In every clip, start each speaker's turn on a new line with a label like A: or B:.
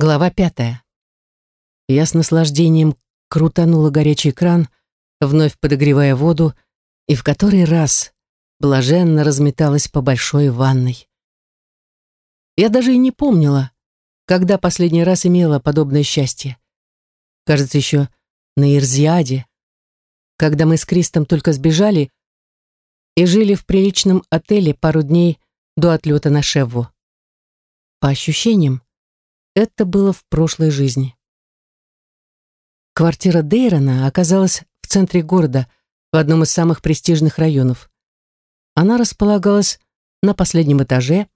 A: Глава пятая. Я с наслаждением крутанула горячий кран, вновь подогревая воду, и в который раз блаженно разметалась по большой ванной. Я даже и не помнила, когда последний раз имела подобное счастье. Кажется, еще на Ирзиаде, когда мы с Кристом только сбежали и жили в приличном отеле пару дней до отлета на Шевву. По ощущениям, это было в прошлой жизни. Квартира Дейрона оказалась в центре города, в одном из самых престижных районов. Она располагалась на последнем этаже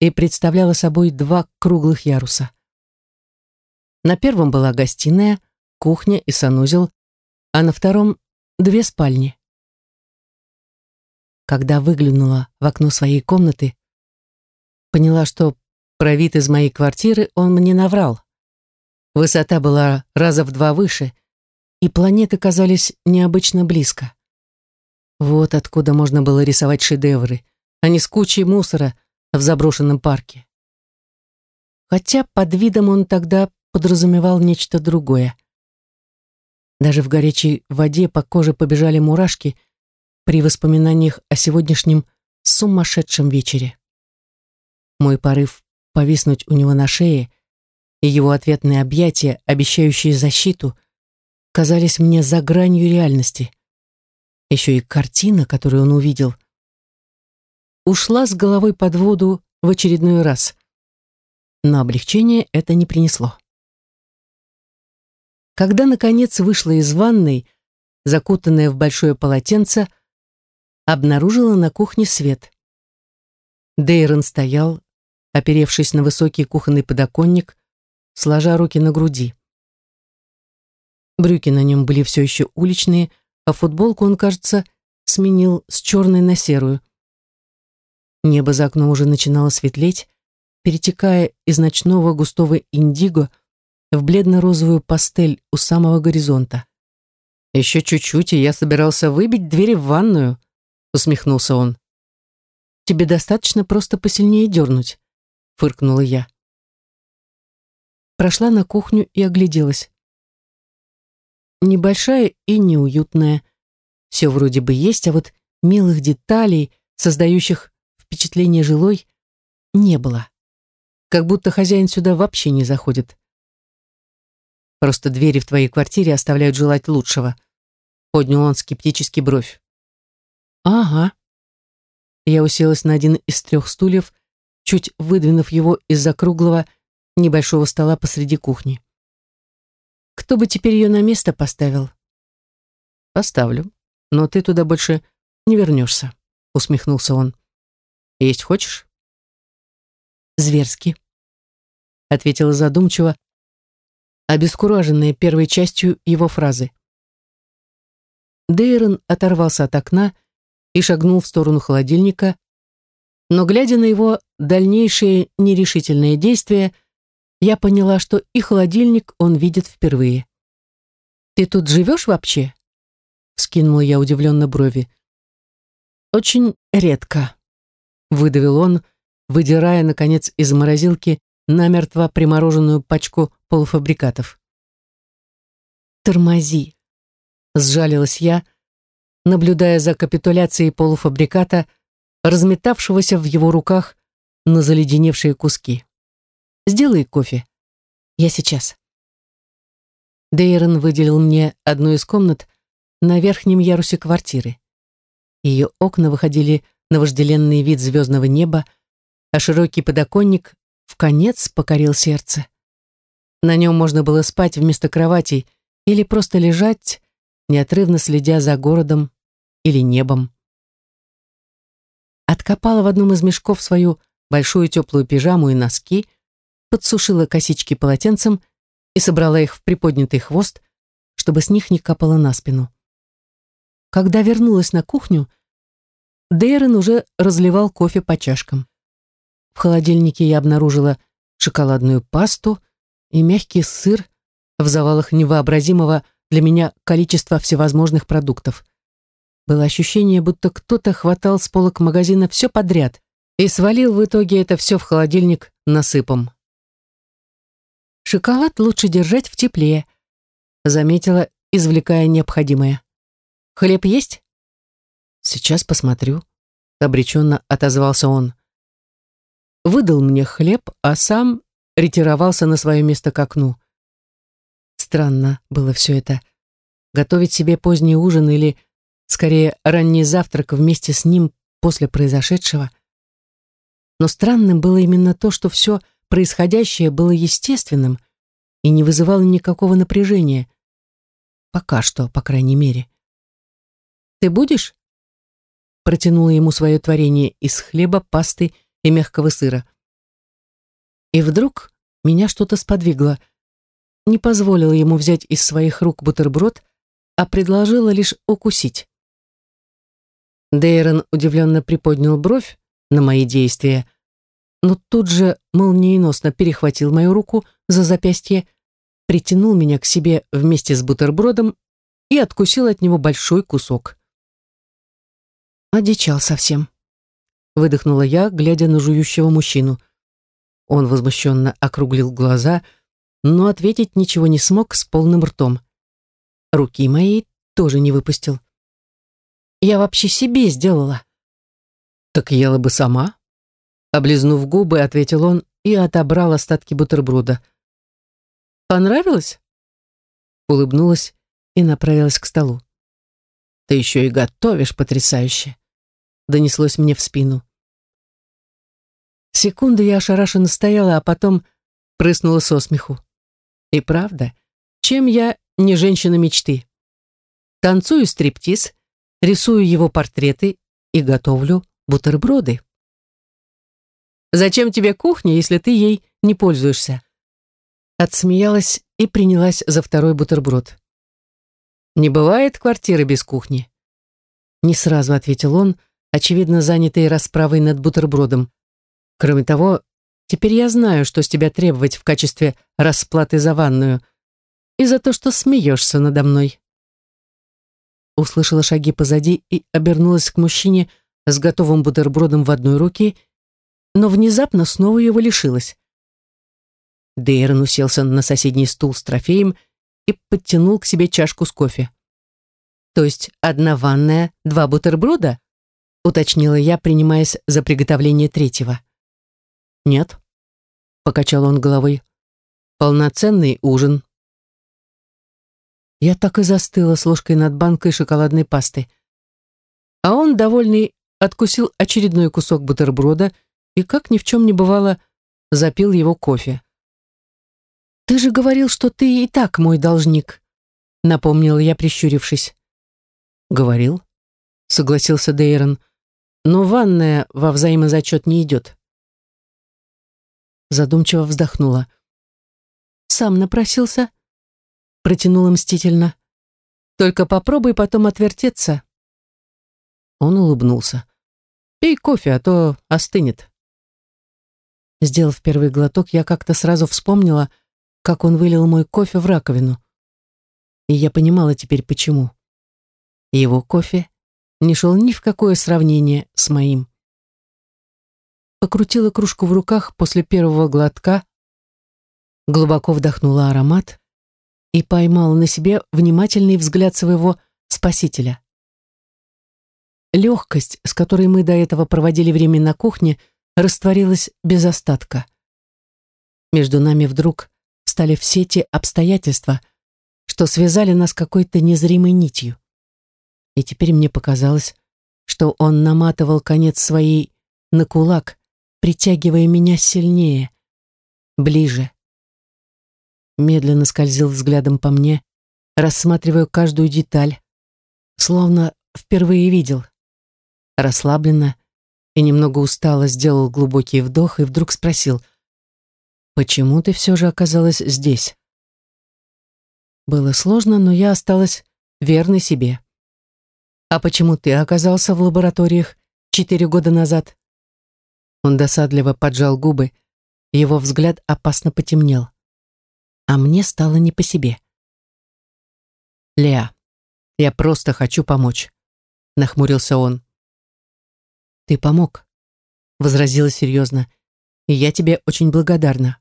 A: и представляла собой два круглых яруса. На первом была гостиная, кухня и санузел, а на втором — две спальни. Когда выглянула в окно своей комнаты, поняла, что про вид из моей квартиры он мне наврал. Высота была раза в два выше, и планеты казались необычно близко. Вот откуда можно было рисовать шедевры, а не с кучей мусора в заброшенном парке. Хотя под видом он тогда подразумевал нечто другое. Даже в горячей воде по коже побежали мурашки при воспоминаниях о сегодняшнем сумасшедшем вечере. Мой порыв повиснуть у него на шее, и его ответные объятия, обещающие защиту, казались мне за гранью реальности. Еще и картина, которую он увидел, ушла с головой под воду в очередной раз. Но облегчение это не принесло. Когда, наконец, вышла из ванной, закутанная в большое полотенце, обнаружила на кухне свет. Дейрон стоял, оперевшись на высокий кухонный подоконник, сложа руки на груди. Брюки на нем были все еще уличные, а футболку он, кажется, сменил с черной на серую. Небо за окном уже начинало светлеть, перетекая из ночного густого индиго в бледно-розовую пастель у самого горизонта. «Еще чуть-чуть, и я собирался выбить двери в ванную», — усмехнулся он. «Тебе достаточно просто посильнее дернуть фыркнула я. Прошла на кухню и огляделась. Небольшая и неуютная. Все вроде бы есть, а вот милых деталей, создающих впечатление жилой, не было. Как будто хозяин сюда вообще не заходит. Просто двери в твоей квартире оставляют желать лучшего. Поднял он скептически бровь. Ага. Я уселась на один из трех стульев чуть выдвинув его из-за круглого небольшого стола посреди кухни. «Кто бы теперь ее на место поставил?» «Поставлю, но ты туда больше не вернешься», — усмехнулся он. «Есть хочешь?» «Зверски», — ответила задумчиво, обескураженная первой частью его фразы. Дейрон оторвался от окна и шагнул в сторону холодильника, но, глядя на его дальнейшие нерешительные действия, я поняла, что и холодильник он видит впервые. «Ты тут живешь вообще?» — вскинула я удивленно брови. «Очень редко», — выдавил он, выдирая, наконец, из морозилки намертво примороженную пачку полуфабрикатов. «Тормози», — сжалилась я, наблюдая за капитуляцией полуфабриката, разметавшегося в его руках на заледеневшие куски. «Сделай кофе. Я сейчас». Дейрон выделил мне одну из комнат на верхнем ярусе квартиры. Ее окна выходили на вожделенный вид звездного неба, а широкий подоконник в конец покорил сердце. На нем можно было спать вместо кровати или просто лежать, неотрывно следя за городом или небом откопала в одном из мешков свою большую теплую пижаму и носки, подсушила косички полотенцем и собрала их в приподнятый хвост, чтобы с них не капало на спину. Когда вернулась на кухню, Дейрон уже разливал кофе по чашкам. В холодильнике я обнаружила шоколадную пасту и мягкий сыр в завалах невообразимого для меня количества всевозможных продуктов. Было ощущение, будто кто-то хватал с полок магазина все подряд и свалил в итоге это все в холодильник насыпом. шоколад лучше держать в тепле, заметила, извлекая необходимое. Хлеб есть? Сейчас посмотрю, обреченно отозвался он. Выдал мне хлеб, а сам ретировался на свое место к окну. Странно было все это. Готовить себе поздний ужин или, скорее, ранний завтрак вместе с ним после произошедшего. Но странным было именно то, что все происходящее было естественным и не вызывало никакого напряжения. Пока что, по крайней мере. «Ты будешь?» Протянула ему свое творение из хлеба, пасты и мягкого сыра. И вдруг меня что-то сподвигло. Не позволила ему взять из своих рук бутерброд, а предложила лишь укусить. Дейрон удивленно приподнял бровь на мои действия, но тут же молниеносно перехватил мою руку за запястье, притянул меня к себе вместе с бутербродом и откусил от него большой кусок. Одичал совсем. Выдохнула я, глядя на жующего мужчину. Он возмущенно округлил глаза, но ответить ничего не смог с полным ртом. Руки мои тоже не выпустил. Я вообще себе сделала. Так ела бы сама. Облизнув губы, ответил он и отобрал остатки бутерброда. Понравилось? Улыбнулась и направилась к столу. Ты еще и готовишь потрясающе. Донеслось мне в спину. Секунду я ошарашенно стояла, а потом прыснула со смеху. И правда, чем я не женщина мечты? Танцую стриптиз, рисую его портреты и готовлю бутерброды. «Зачем тебе кухня, если ты ей не пользуешься?» Отсмеялась и принялась за второй бутерброд. «Не бывает квартиры без кухни?» Не сразу ответил он, очевидно занятый расправой над бутербродом. «Кроме того, теперь я знаю, что с тебя требовать в качестве расплаты за ванную и за то, что смеешься надо мной». Услышала шаги позади и обернулась к мужчине с готовым бутербродом в одной руке, но внезапно снова его лишилась. Дейрон уселся на соседний стул с трофеем и подтянул к себе чашку с кофе. «То есть одна ванная, два бутерброда?» уточнила я, принимаясь за приготовление третьего. «Нет», — покачал он головой, — «полноценный ужин». Я так и застыла с ложкой над банкой шоколадной пасты. А он, довольный, откусил очередной кусок бутерброда и, как ни в чем не бывало, запил его кофе. «Ты же говорил, что ты и так мой должник», — напомнила я, прищурившись. «Говорил», — согласился Дейрон, «но ванная во взаимозачет не идет». Задумчиво вздохнула. «Сам напросился?» Протянула мстительно. «Только попробуй потом отвертеться». Он улыбнулся. «Пей кофе, а то остынет». Сделав первый глоток, я как-то сразу вспомнила, как он вылил мой кофе в раковину. И я понимала теперь, почему. Его кофе не шел ни в какое сравнение с моим. Покрутила кружку в руках после первого глотка, глубоко вдохнула аромат и поймала на себе внимательный взгляд своего спасителя. Легкость, с которой мы до этого проводили время на кухне, растворилась без остатка. Между нами вдруг стали все те обстоятельства, что связали нас какой-то незримой нитью. И теперь мне показалось, что он наматывал конец своей на кулак, притягивая меня сильнее, ближе. Медленно скользил взглядом по мне, рассматривая каждую деталь, словно впервые видел. Расслабленно и немного устало сделал глубокий вдох и вдруг спросил — Почему ты все же оказалась здесь? Было сложно, но я осталась верной себе. А почему ты оказался в лабораториях четыре года назад? Он досадливо поджал губы, его взгляд опасно потемнел. А мне стало не по себе. «Леа, я просто хочу помочь», — нахмурился он. «Ты помог», — возразила серьезно, — «и я тебе очень благодарна.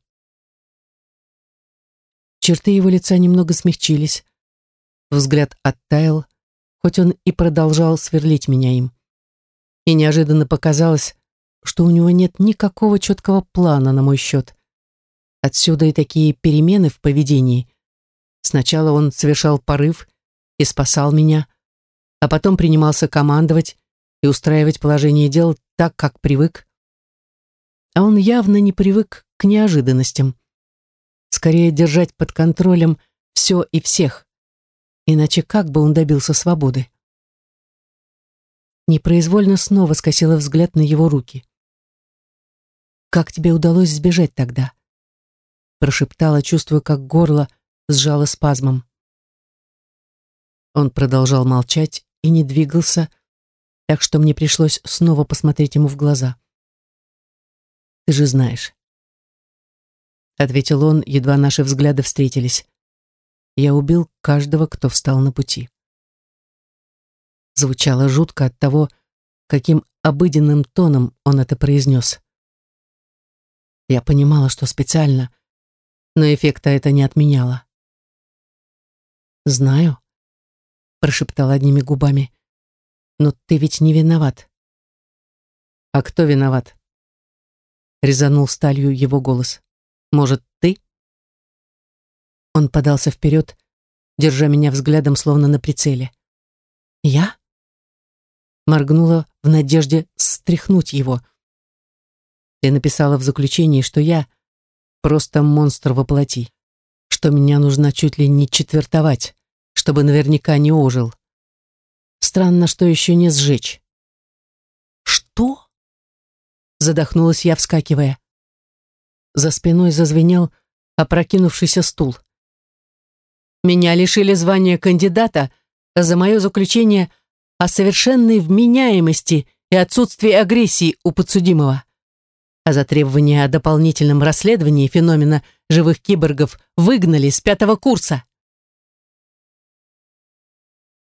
A: Черты его лица немного смягчились. Взгляд оттаял, хоть он и продолжал сверлить меня им. И неожиданно показалось, что у него нет никакого четкого плана на мой счет. Отсюда и такие перемены в поведении. Сначала он совершал порыв и спасал меня, а потом принимался командовать и устраивать положение дел так, как привык. А он явно не привык к неожиданностям. Скорее держать под контролем все и всех. Иначе как бы он добился свободы? Непроизвольно снова скосила взгляд на его руки. «Как тебе удалось сбежать тогда?» Прошептала, чувствуя, как горло сжало спазмом. Он продолжал молчать и не двигался, так что мне пришлось снова посмотреть ему в глаза. «Ты же знаешь», — ответил он, едва наши взгляды встретились. «Я убил каждого, кто встал на пути». Звучало жутко от того, каким обыденным тоном он это произнес. Я понимала, что специально, но эффекта это не отменяло. «Знаю», — прошептал одними губами, «но ты ведь не виноват». «А кто виноват?» Резанул сталью его голос. «Может, ты?» Он подался вперед, держа меня взглядом, словно на прицеле. «Я?» Моргнула в надежде стряхнуть его. Ты написала в заключении, что я просто монстр воплоти, что меня нужно чуть ли не четвертовать, чтобы наверняка не ожил. Странно, что еще не сжечь. Что? Задохнулась я, вскакивая. За спиной зазвенел опрокинувшийся стул. Меня лишили звания кандидата за мое заключение о совершенной вменяемости и отсутствии агрессии у подсудимого а за требование о дополнительном расследовании феномена живых киборгов выгнали с пятого курса.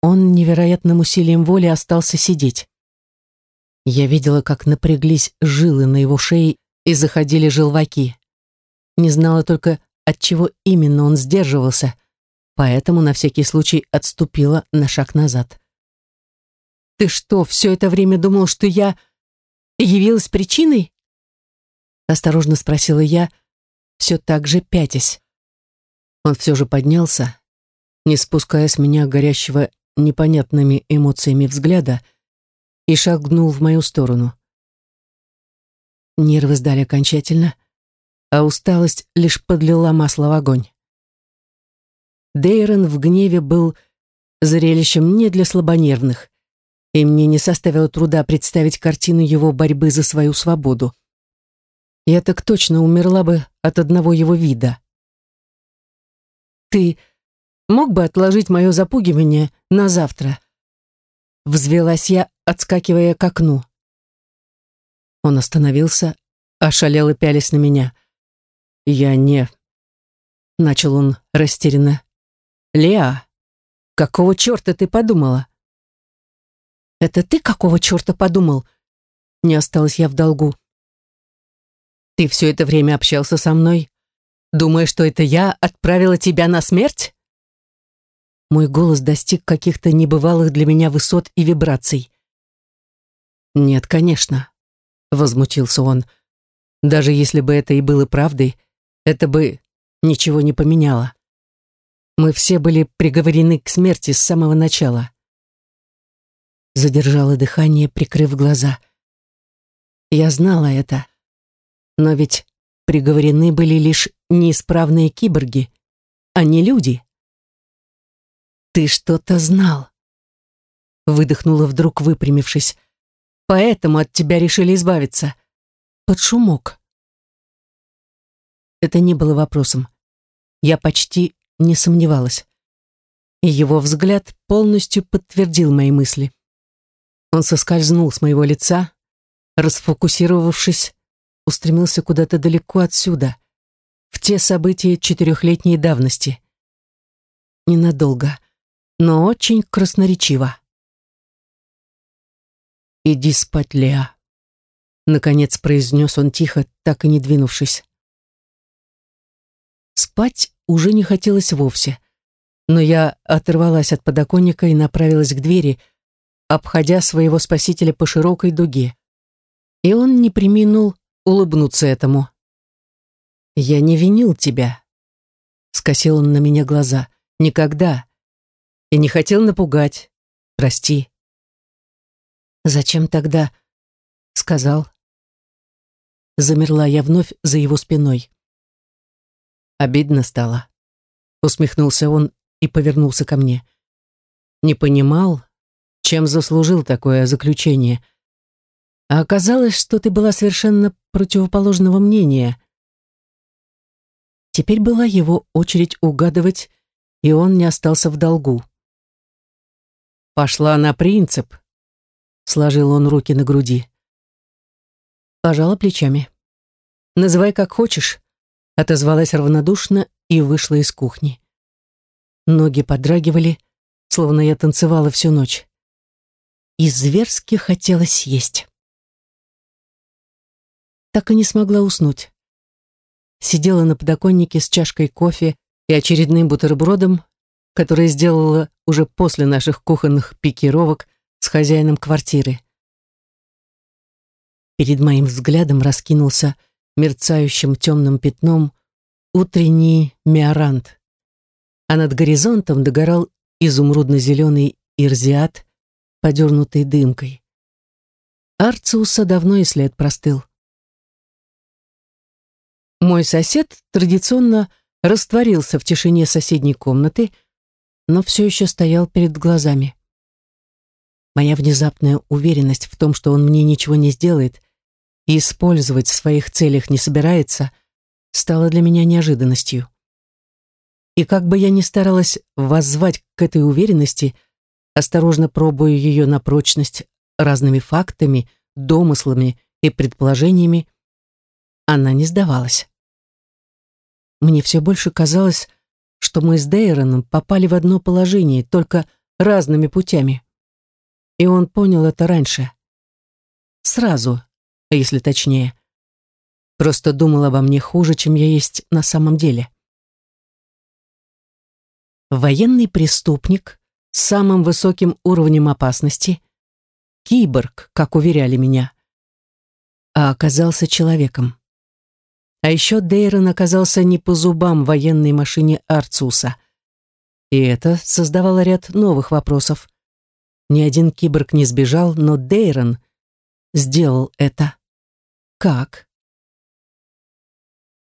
A: Он невероятным усилием воли остался сидеть. Я видела, как напряглись жилы на его шее и заходили желваки. Не знала только, от чего именно он сдерживался, поэтому на всякий случай отступила на шаг назад. «Ты что, все это время думал, что я явилась причиной?» Осторожно спросила я, все так же пятясь. Он все же поднялся, не спуская с меня горящего непонятными эмоциями взгляда, и шагнул в мою сторону. Нервы сдали окончательно, а усталость лишь подлила масло в огонь. Дейрон в гневе был зрелищем не для слабонервных, и мне не составило труда представить картину его борьбы за свою свободу я так точно умерла бы от одного его вида. «Ты мог бы отложить мое запугивание на завтра?» Взвелась я, отскакивая к окну. Он остановился, ошалел и пялись на меня. «Я не...» Начал он растерянно. «Леа, какого черта ты подумала?» «Это ты какого черта подумал?» Не осталась я в долгу. Ты все это время общался со мной, думая, что это я отправила тебя на смерть? Мой голос достиг каких-то небывалых для меня высот и вибраций. Нет, конечно, возмутился он. Даже если бы это и было правдой, это бы ничего не поменяло. Мы все были приговорены к смерти с самого начала. Задержала дыхание, прикрыв глаза. Я знала это. Но ведь приговорены были лишь неисправные киборги, а не люди. «Ты что-то знал», — выдохнула вдруг, выпрямившись. «Поэтому от тебя решили избавиться. Под шумок». Это не было вопросом. Я почти не сомневалась. И его взгляд полностью подтвердил мои мысли. Он соскользнул с моего лица, расфокусировавшись устремился куда-то далеко отсюда, в те события четырехлетней давности. Ненадолго, но очень красноречиво. «Иди спать, Леа», — наконец произнес он тихо, так и не двинувшись. Спать уже не хотелось вовсе. Но я оторвалась от подоконника и направилась к двери, обходя своего спасителя по широкой дуге. И он не приминул улыбнуться этому. «Я не винил тебя», — скосил он на меня глаза. «Никогда. И не хотел напугать. Прости». «Зачем тогда?» — сказал. Замерла я вновь за его спиной. Обидно стало. Усмехнулся он и повернулся ко мне. Не понимал, чем заслужил такое заключение. А оказалось, что ты была совершенно противоположного мнения. Теперь была его очередь угадывать, и он не остался в долгу. «Пошла на принцип», — сложил он руки на груди. Пожала плечами. «Называй как хочешь», — отозвалась равнодушно и вышла из кухни. Ноги подрагивали, словно я танцевала всю ночь. И зверски хотелось есть. Так и не смогла уснуть сидела на подоконнике с чашкой кофе и очередным бутербродом, который сделала уже после наших кухонных пикировок с хозяином квартиры. Перед моим взглядом раскинулся мерцающим темным пятном утренний миорант, а над горизонтом догорал изумрудно-зеленый ирзиат, подернутый дымкой. Арциуса давно и след простыл. Мой сосед традиционно растворился в тишине соседней комнаты, но все еще стоял перед глазами. Моя внезапная уверенность в том, что он мне ничего не сделает и использовать в своих целях не собирается, стала для меня неожиданностью. И как бы я ни старалась воззвать к этой уверенности, осторожно пробуя ее на прочность разными фактами, домыслами и предположениями, она не сдавалась. Мне все больше казалось, что мы с Дейроном попали в одно положение, только разными путями. И он понял это раньше. Сразу, если точнее. Просто думал обо мне хуже, чем я есть на самом деле. Военный преступник с самым высоким уровнем опасности, киборг, как уверяли меня, а оказался человеком. А еще Дейрон оказался не по зубам военной машине Арцуса. И это создавало ряд новых вопросов. Ни один киборг не сбежал, но Дейрон сделал это. Как?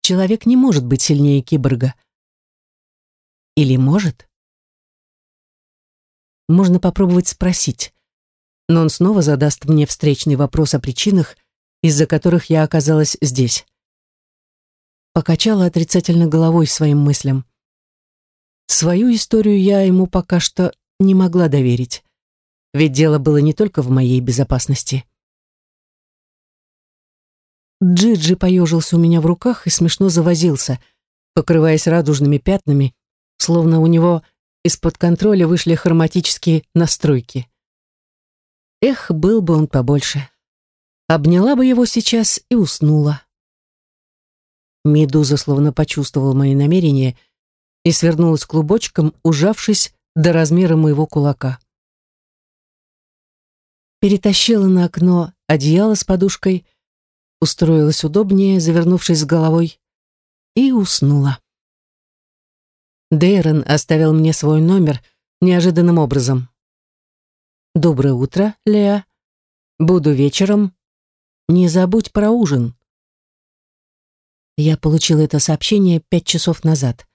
A: Человек не может быть сильнее киборга. Или может? Можно попробовать спросить, но он снова задаст мне встречный вопрос о причинах, из-за которых я оказалась здесь покачала отрицательно головой своим мыслям. Свою историю я ему пока что не могла доверить, ведь дело было не только в моей безопасности. Джиджи поежился у меня в руках и смешно завозился, покрываясь радужными пятнами, словно у него из-под контроля вышли хроматические настройки. Эх, был бы он побольше. Обняла бы его сейчас и уснула. Медуза словно почувствовала мои намерения и свернулась клубочком, ужавшись до размера моего кулака. Перетащила на окно одеяло с подушкой, устроилась удобнее, завернувшись с головой, и уснула. Дейрон оставил мне свой номер неожиданным образом. «Доброе утро, Леа. Буду вечером. Не забудь про ужин». Я получила это сообщение пять часов назад.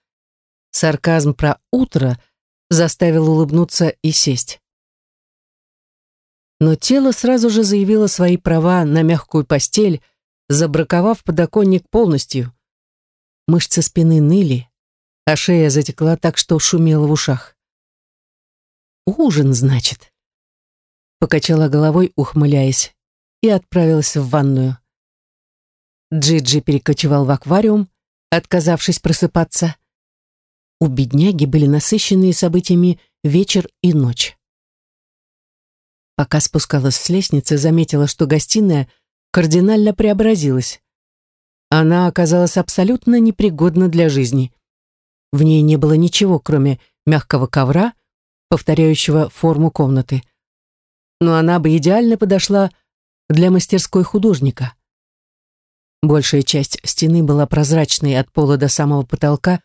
A: Сарказм про утро заставил улыбнуться и сесть. Но тело сразу же заявило свои права на мягкую постель, забраковав подоконник полностью. Мышцы спины ныли, а шея затекла так, что шумела в ушах. «Ужин, значит?» Покачала головой, ухмыляясь, и отправилась в ванную. Джиджи перекочевал в аквариум, отказавшись просыпаться. У бедняги были насыщенные событиями вечер и ночь. Пока спускалась с лестницы, заметила, что гостиная кардинально преобразилась. Она оказалась абсолютно непригодна для жизни. в ней не было ничего, кроме мягкого ковра, повторяющего форму комнаты. Но она бы идеально подошла для мастерской художника. Большая часть стены была прозрачной от пола до самого потолка,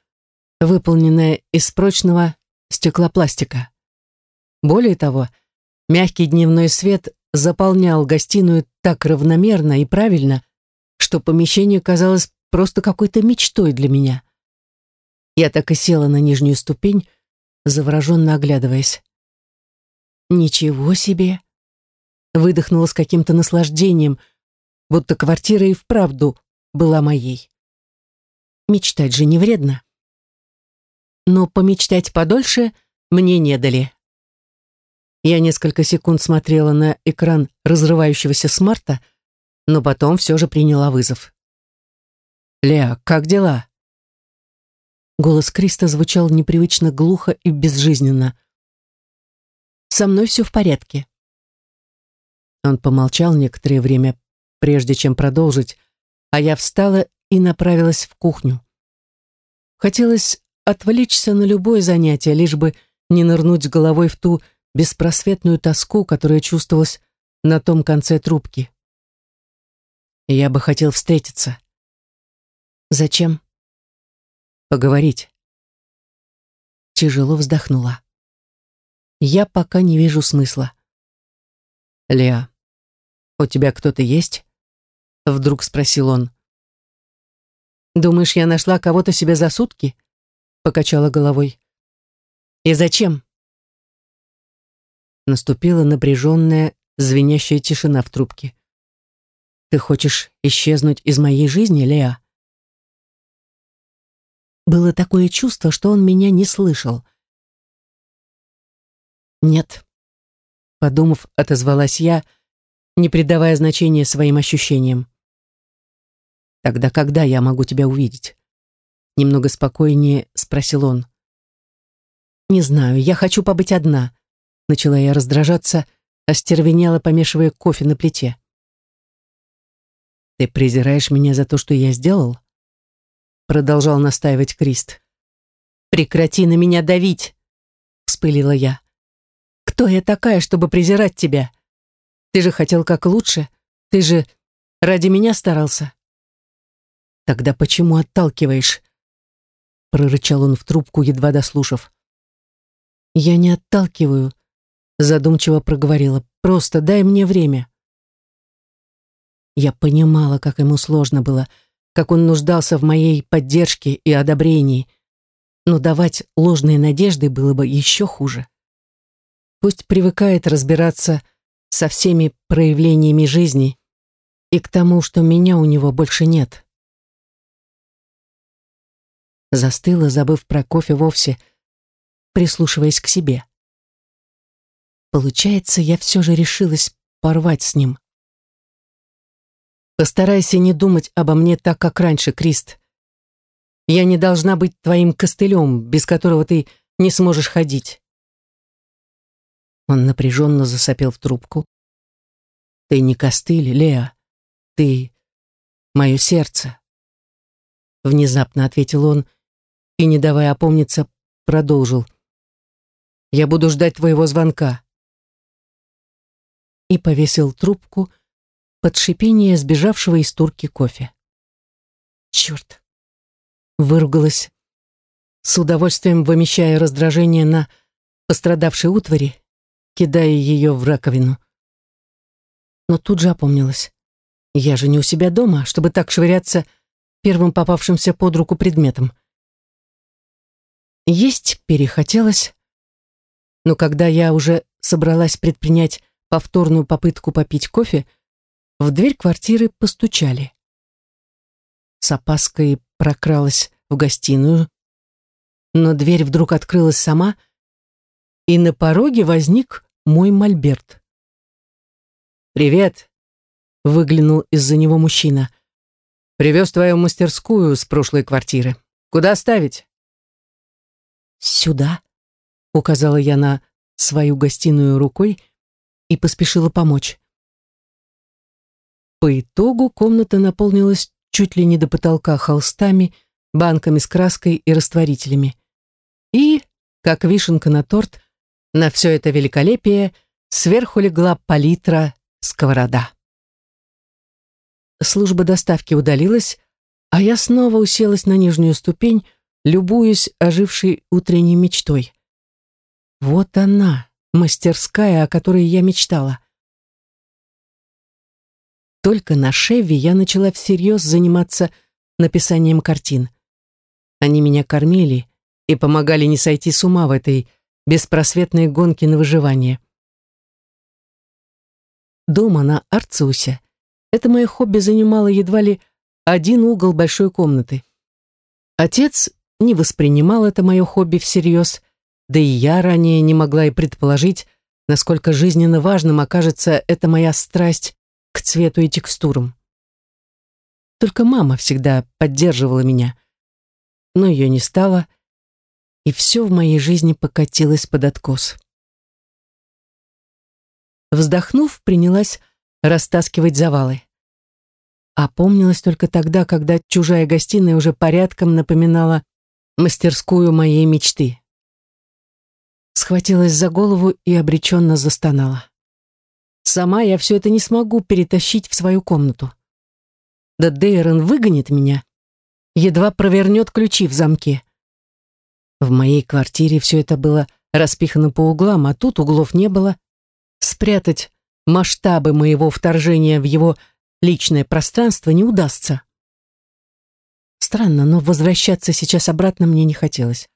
A: выполненная из прочного стеклопластика. Более того, мягкий дневной свет заполнял гостиную так равномерно и правильно, что помещение казалось просто какой-то мечтой для меня. Я так и села на нижнюю ступень, завороженно оглядываясь. «Ничего себе!» Выдохнула с каким-то наслаждением, будто квартира и вправду была моей. Мечтать же не вредно. Но помечтать подольше мне не дали. Я несколько секунд смотрела на экран разрывающегося смарта, но потом все же приняла вызов. «Леа, как дела?» Голос Криста звучал непривычно глухо и безжизненно. «Со мной все в порядке». Он помолчал некоторое время, прежде чем продолжить, а я встала и направилась в кухню. Хотелось отвлечься на любое занятие, лишь бы не нырнуть головой в ту беспросветную тоску, которая чувствовалась на том конце трубки. Я бы хотел встретиться. Зачем? Поговорить. Тяжело вздохнула. Я пока не вижу смысла. Леа, у тебя кто-то есть? Вдруг спросил он. Думаешь, я нашла кого-то себе за сутки? Покачала головой. И зачем? Наступила напряженная, звенящая тишина в трубке. «Ты хочешь исчезнуть из моей жизни, Леа?» Было такое чувство, что он меня не слышал. «Нет», — подумав, отозвалась я, не придавая значения своим ощущениям. «Тогда когда я могу тебя увидеть?» Немного спокойнее спросил он. «Не знаю, я хочу побыть одна», Начала я раздражаться, остервенела, помешивая кофе на плите. «Ты презираешь меня за то, что я сделал?» Продолжал настаивать Крист. «Прекрати на меня давить!» Вспылила я. «Кто я такая, чтобы презирать тебя? Ты же хотел как лучше. Ты же ради меня старался». «Тогда почему отталкиваешь?» Прорычал он в трубку, едва дослушав. «Я не отталкиваю», задумчиво проговорила. «Просто дай мне время». Я понимала, как ему сложно было, как он нуждался в моей поддержке и одобрении, но давать ложные надежды было бы еще хуже. Пусть привыкает разбираться со всеми проявлениями жизни и к тому, что меня у него больше нет. Застыла, забыв про кофе вовсе, прислушиваясь к себе. Получается, я все же решилась порвать с ним. Постарайся не думать обо мне так, как раньше, Крист. Я не должна быть твоим костылем, без которого ты не сможешь ходить. Он напряженно засопел в трубку. Ты не костыль, Леа. Ты мое сердце. Внезапно ответил он и, не давая опомниться, продолжил. Я буду ждать твоего звонка и повесил трубку под шипение сбежавшего из турки кофе. Черт! Выругалась, с удовольствием вымещая раздражение на пострадавшей утвари, кидая ее в раковину. Но тут же опомнилась. Я же не у себя дома, чтобы так швыряться первым попавшимся под руку предметом. Есть перехотелось, но когда я уже собралась предпринять повторную попытку попить кофе, в дверь квартиры постучали. С опаской прокралась в гостиную, но дверь вдруг открылась сама, и на пороге возник мой мольберт. «Привет!» — выглянул из-за него мужчина. «Привез твою мастерскую с прошлой квартиры. Куда ставить?» «Сюда», — указала я на свою гостиную рукой, и поспешила помочь. По итогу комната наполнилась чуть ли не до потолка холстами, банками с краской и растворителями. И, как вишенка на торт, на все это великолепие сверху легла палитра сковорода. Служба доставки удалилась, а я снова уселась на нижнюю ступень, любуясь ожившей утренней мечтой. Вот она, мастерская, о которой я мечтала. Только на Шеве я начала всерьез заниматься написанием картин. Они меня кормили и помогали не сойти с ума в этой беспросветной гонке на выживание. Дома на Арциусе это мое хобби занимало едва ли один угол большой комнаты. Отец не воспринимал это мое хобби всерьез, да и я ранее не могла и предположить, насколько жизненно важным окажется эта моя страсть к цвету и текстурам. Только мама всегда поддерживала меня. Но ее не стало, и все в моей жизни покатилось под откос. Вздохнув, принялась растаскивать завалы. Опомнилась только тогда, когда чужая гостиная уже порядком напоминала мастерскую моей мечты. Схватилась за голову и обреченно застонала. Сама я все это не смогу перетащить в свою комнату. Да Дейрон выгонит меня, едва провернет ключи в замке. В моей квартире все это было распихано по углам, а тут углов не было. Спрятать масштабы моего вторжения в его личное пространство не удастся. Странно, но возвращаться сейчас обратно мне не хотелось.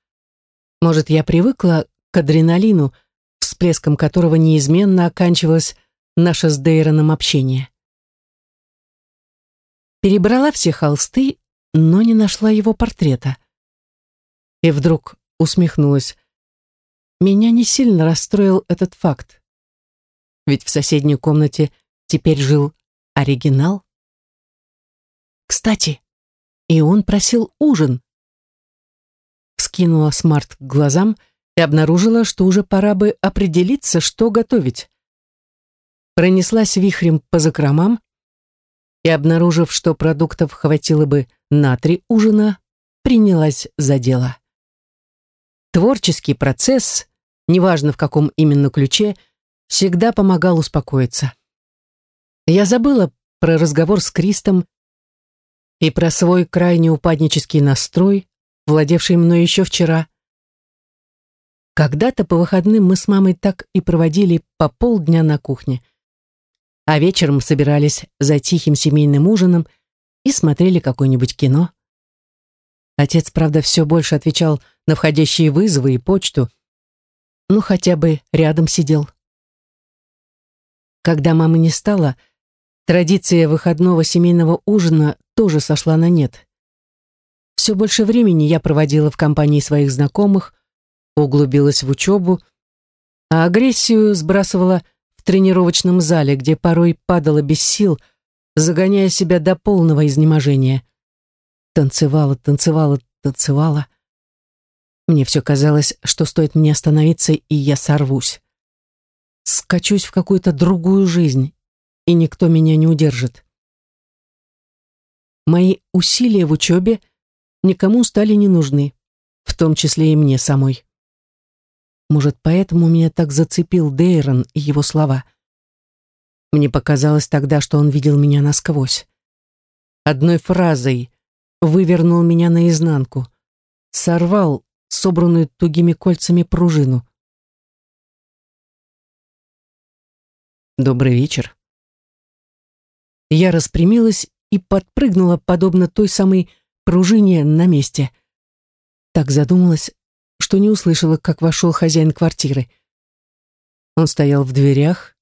A: Может, я привыкла к адреналину, всплеском которого неизменно оканчивалось наше с Дейроном общение. Перебрала все холсты, но не нашла его портрета. И вдруг усмехнулась. Меня не сильно расстроил этот факт. Ведь в соседней комнате теперь жил оригинал. Кстати, и он просил ужин. Скинула смарт к глазам и обнаружила, что уже пора бы определиться, что готовить пронеслась вихрем по закромам и, обнаружив, что продуктов хватило бы на три ужина, принялась за дело. Творческий процесс, неважно в каком именно ключе, всегда помогал успокоиться. Я забыла про разговор с Кристом и про свой крайне упаднический настрой, владевший мной еще вчера. Когда-то по выходным мы с мамой так и проводили по полдня на кухне – а вечером собирались за тихим семейным ужином и смотрели какое-нибудь кино. Отец, правда, все больше отвечал на входящие вызовы и почту, ну хотя бы рядом сидел. Когда мамы не стало, традиция выходного семейного ужина тоже сошла на нет. Все больше времени я проводила в компании своих знакомых, углубилась в учебу, а агрессию сбрасывала тренировочном зале, где порой падала без сил, загоняя себя до полного изнеможения. Танцевала, танцевала, танцевала. Мне все казалось, что стоит мне остановиться, и я сорвусь. Скачусь в какую-то другую жизнь, и никто меня не удержит. Мои усилия в учебе никому стали не нужны, в том числе и мне самой. Может, поэтому меня так зацепил Дейрон и его слова. Мне показалось тогда, что он видел меня насквозь. Одной фразой вывернул меня наизнанку, сорвал собранную тугими кольцами пружину. Добрый вечер. Я распрямилась и подпрыгнула, подобно той самой пружине на месте. Так задумалась, что не услышала, как вошел хозяин квартиры. Он стоял в дверях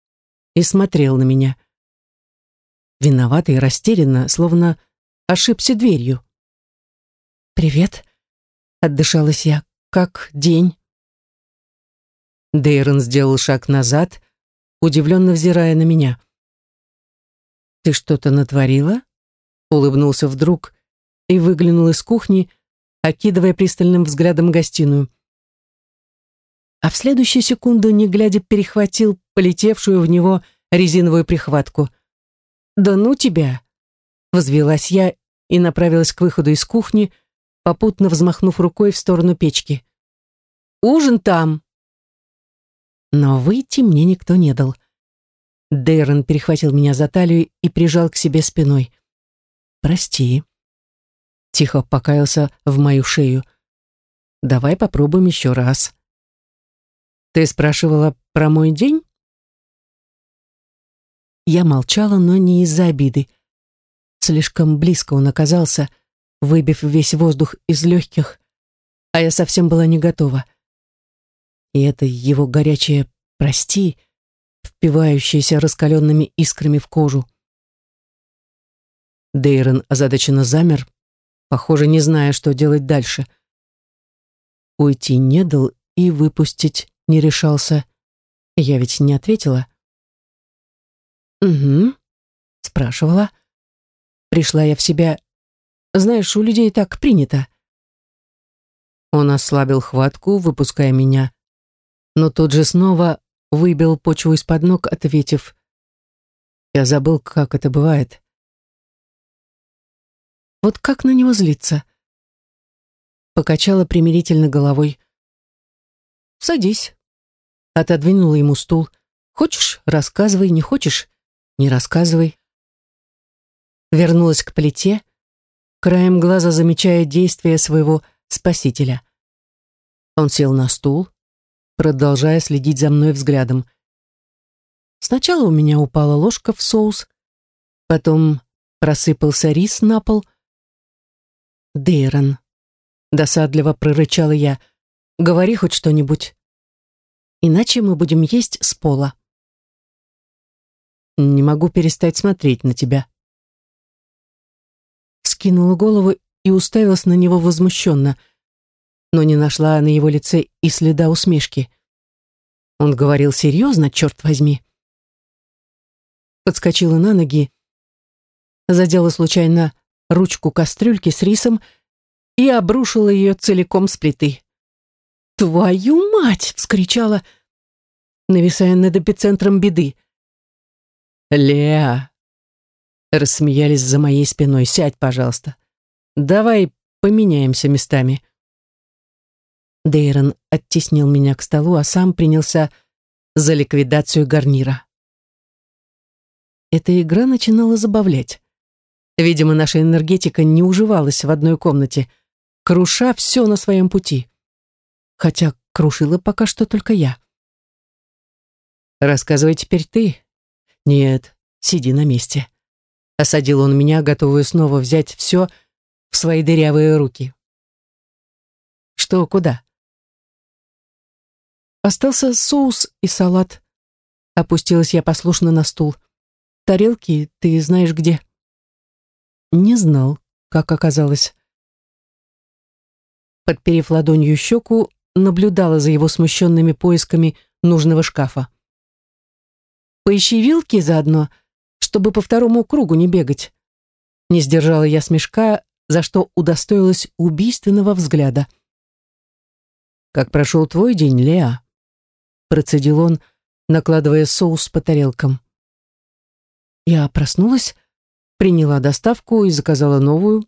A: и смотрел на меня. Виновато и растерянно, словно ошибся дверью. «Привет», — отдышалась я, — «как день?» Дейрон сделал шаг назад, удивленно взирая на меня. «Ты что-то натворила?» — улыбнулся вдруг и выглянул из кухни, — окидывая пристальным взглядом гостиную. А в следующую секунду, не глядя, перехватил полетевшую в него резиновую прихватку. «Да ну тебя!» Возвелась я и направилась к выходу из кухни, попутно взмахнув рукой в сторону печки. ужин там!» Но выйти мне никто не дал. Дейрон перехватил меня за талию и прижал к себе спиной. «Прости», — тихо покаялся в мою шею. «Давай попробуем еще раз». «Ты спрашивала про мой день?» Я молчала, но не из-за обиды. Слишком близко он оказался, выбив весь воздух из легких, а я совсем была не готова. И это его горячее «прости», впивающееся раскаленными искрами в кожу. Дейрон озадаченно замер, похоже, не зная, что делать дальше. Уйти не дал и выпустить не решался. Я ведь не ответила. «Угу», — спрашивала. Пришла я в себя. Знаешь, у людей так принято. Он ослабил хватку, выпуская меня, но тут же снова выбил почву из-под ног, ответив. Я забыл, как это бывает. Вот как на него злиться? Покачала примирительно головой. «Садись». Отодвинула ему стул. «Хочешь, рассказывай, не хочешь, не рассказывай». Вернулась к плите, краем глаза замечая действия своего спасителя. Он сел на стул, продолжая следить за мной взглядом. Сначала у меня упала ложка в соус, потом просыпался рис на пол. «Дейрон», — досадливо прорычала я, — «говори хоть что-нибудь, иначе мы будем есть с пола». «Не могу перестать смотреть на тебя», вскинула голову и уставилась на него возмущенно, но не нашла на его лице и следа усмешки. Он говорил серьезно, черт возьми. Подскочила на ноги, задела случайно ручку кастрюльки с рисом и обрушила ее целиком с плиты. «Твою мать!» — вскричала, нависая над эпицентром беды. «Леа!» Рассмеялись за моей спиной. «Сядь, пожалуйста. Давай поменяемся местами». Дейрон оттеснил меня к столу, а сам принялся за ликвидацию гарнира. Эта игра начинала забавлять. Видимо, наша энергетика не уживалась в одной комнате, круша все на своем пути. Хотя крушила пока что только я. «Рассказывай теперь ты». «Нет, сиди на месте». Осадил он меня, готовую снова взять все в свои дырявые руки. Что, куда? Остался соус и салат. Опустилась я послушно на стул. Тарелки ты знаешь где? Не знал, как оказалось. Подперев ладонью щеку, наблюдала за его смущенными поисками нужного шкафа. «Поищи вилки заодно», чтобы по второму кругу не бегать. Не сдержала я смешка, за что удостоилась убийственного взгляда. «Как прошел твой день, Леа?» Процедил он, накладывая соус по тарелкам. Я проснулась, приняла доставку и заказала новую.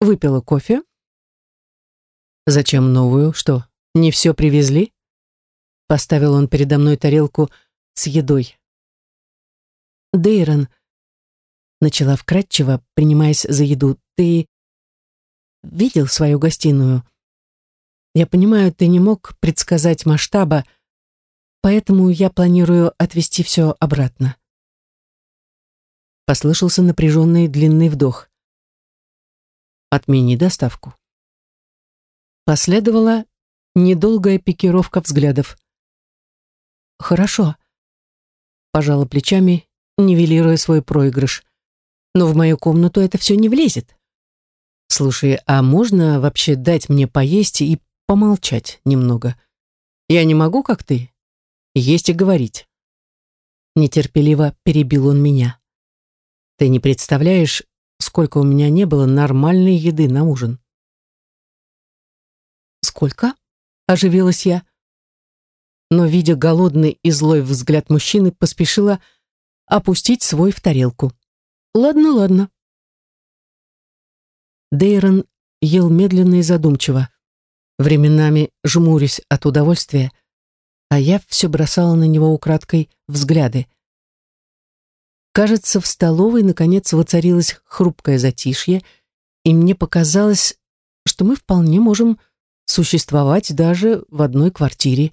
A: Выпила кофе. «Зачем новую? Что, не все привезли?» Поставил он передо мной тарелку с едой. Дейрон, начала вкратчиво, принимаясь за еду, ты видел свою гостиную? Я понимаю, ты не мог предсказать масштаба, поэтому я планирую отвести все обратно. Послышался напряженный длинный вдох. Отмени доставку. Последовала недолгая пикировка взглядов. Хорошо. Пожала плечами нивелируя свой проигрыш. Но в мою комнату это все не влезет. Слушай, а можно вообще дать мне поесть и помолчать немного? Я не могу, как ты, есть и говорить. Нетерпеливо перебил он меня. Ты не представляешь, сколько у меня не было нормальной еды на ужин. Сколько? Оживилась я. Но, видя голодный и злой взгляд мужчины, поспешила опустить свой в тарелку. Ладно, ладно. Дейрон ел медленно и задумчиво. временами жмурясь от удовольствия, а я все бросала на него украдкой взгляды. Кажется, в столовой наконец воцарилось хрупкое затишье, и мне показалось, что мы вполне можем существовать даже в одной квартире.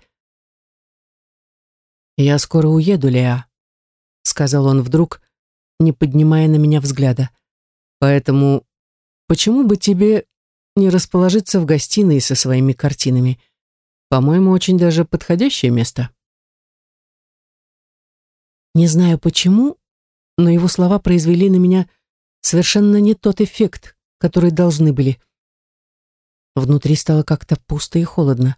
A: «Я скоро уеду, Леа», — сказал он вдруг, не поднимая на меня взгляда. «Поэтому почему бы тебе не расположиться в гостиной со своими картинами? По-моему, очень даже подходящее место». Не знаю почему, но его слова произвели на меня совершенно не тот эффект, который должны были. Внутри стало как-то пусто и холодно.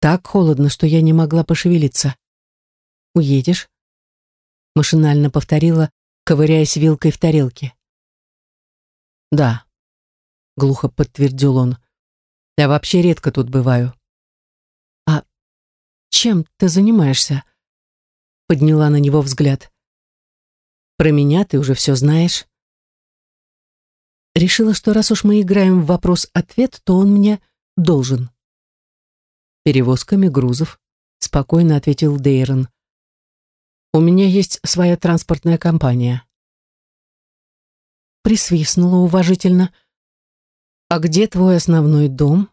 A: Так холодно, что я не могла пошевелиться. «Уедешь?» Машинально повторила, ковыряясь вилкой в тарелке. «Да», — глухо подтвердил он. «Я вообще редко тут бываю». «А чем ты занимаешься?» Подняла на него взгляд. «Про меня ты уже все знаешь». Решила, что раз уж мы играем в вопрос-ответ, то он мне должен. «Перевозками грузов», — спокойно ответил Дейрон. «У меня есть своя транспортная компания». Присвистнула уважительно. «А где твой основной дом?»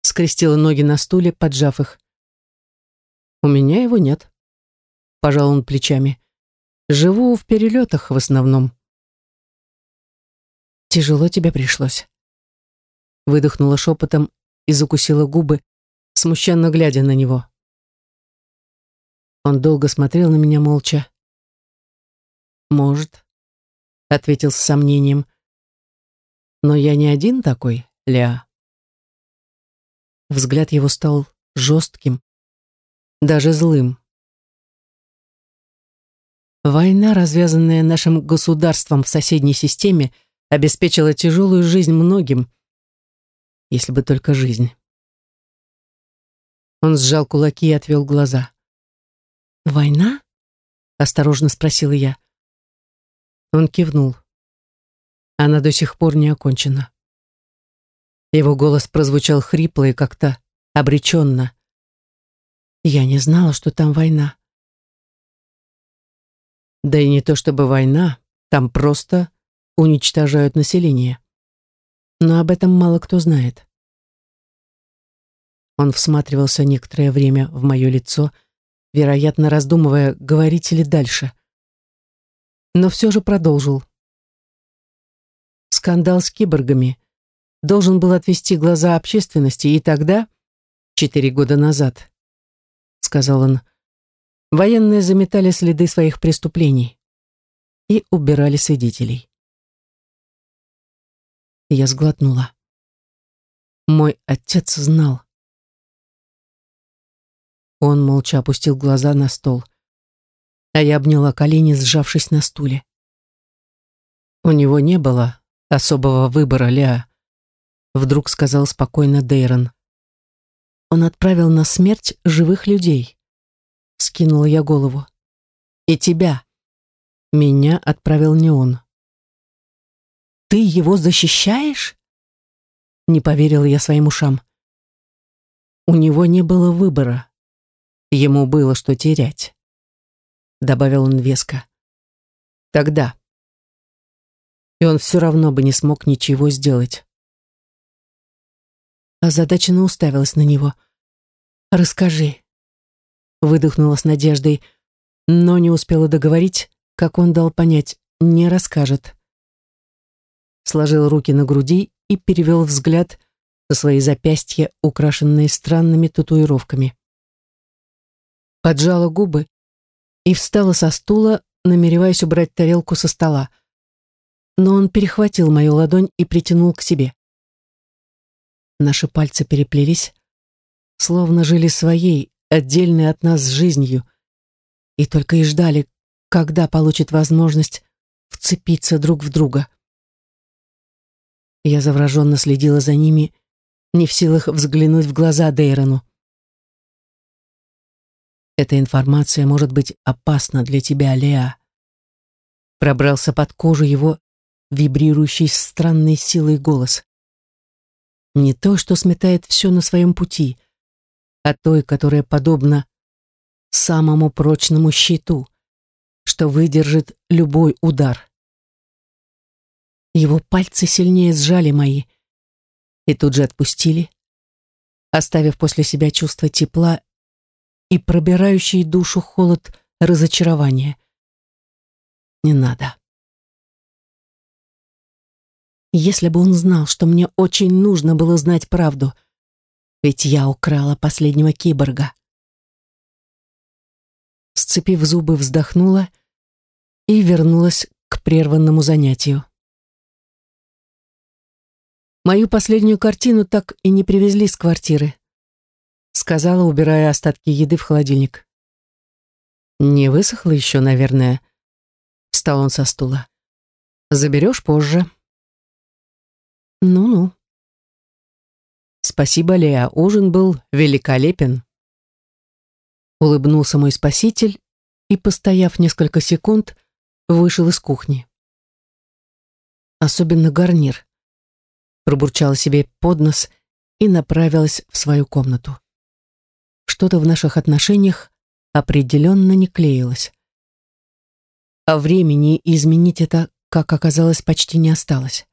A: Скрестила ноги на стуле, поджав их. «У меня его нет», — пожал он плечами. «Живу в перелетах в основном». Тяжело тебе пришлось. Выдохнула шепотом и закусила губы, смущенно глядя на него. Он долго смотрел на меня молча. «Может», — ответил с сомнением. «Но я не один такой, Леа». Взгляд его стал жестким, даже злым. Война, развязанная нашим государством в соседней системе, — обеспечила тяжелую жизнь многим, если бы только жизнь. Он сжал кулаки и отвел глаза. «Война?» — осторожно спросила я. Он кивнул. Она до сих пор не окончена. Его голос прозвучал хрипло и как-то обреченно. Я не знала, что там война. Да и не то чтобы война, там просто уничтожают население. Но об этом мало кто знает. Он всматривался некоторое время в мое лицо, вероятно, раздумывая, говорить ли дальше. Но все же продолжил. Скандал с киборгами должен был отвести глаза общественности, и тогда, четыре года назад, сказал он, военные заметали следы своих преступлений и убирали свидетелей. Я сглотнула. Мой отец знал. Он молча опустил глаза на стол, а я обняла колени, сжавшись на стуле. У него не было особого выбора, Леа, вдруг сказал спокойно Дейрон. Он отправил на смерть живых людей. Скинула я голову. И тебя. Меня отправил не он. Ты его защищаешь? Не поверила я своим ушам. У него не было выбора. Ему было что терять. Добавил он веско. Тогда. И он все равно бы не смог ничего сделать. Озадаченно уставилась на него. «Расскажи», — выдохнула с надеждой, но не успела договорить, как он дал понять, не расскажет сложил руки на груди и перевел взгляд на свои запястья, украшенные странными татуировками. Поджала губы и встала со стула, намереваясь убрать тарелку со стола. Но он перехватил мою ладонь и притянул к себе. Наши пальцы переплелись, словно жили своей, отдельной от нас жизнью, и только и ждали, когда получит возможность вцепиться друг в друга. Я завраженно следила за ними, не в силах взглянуть в глаза Дейрону. Эта информация может быть опасна для тебя, Леа. Пробрался под кожу его вибрирующий странной силой голос. Не той, что сметает все на своем пути, а той, которая подобна самому прочному щиту, что выдержит любой удар. Его пальцы сильнее сжали мои и тут же отпустили, оставив после себя чувство тепла и пробирающий душу холод разочарования. Не надо. Если бы он знал, что мне очень нужно было знать правду, ведь я украла последнего киборга. Сцепив зубы, вздохнула и вернулась к прерванному занятию. Мою последнюю картину так и не привезли с квартиры, сказала, убирая остатки еды в холодильник. Не высохло еще, наверное. Встал он со стула. Заберешь позже. Ну-ну. Спасибо, Леа, ужин был великолепен. Улыбнулся мой спаситель и, постояв несколько секунд, вышел из кухни. Особенно гарнир. Пробурчала себе под нос и направилась в свою комнату. Что-то в наших отношениях определенно не клеилось. А времени изменить это, как оказалось, почти не осталось.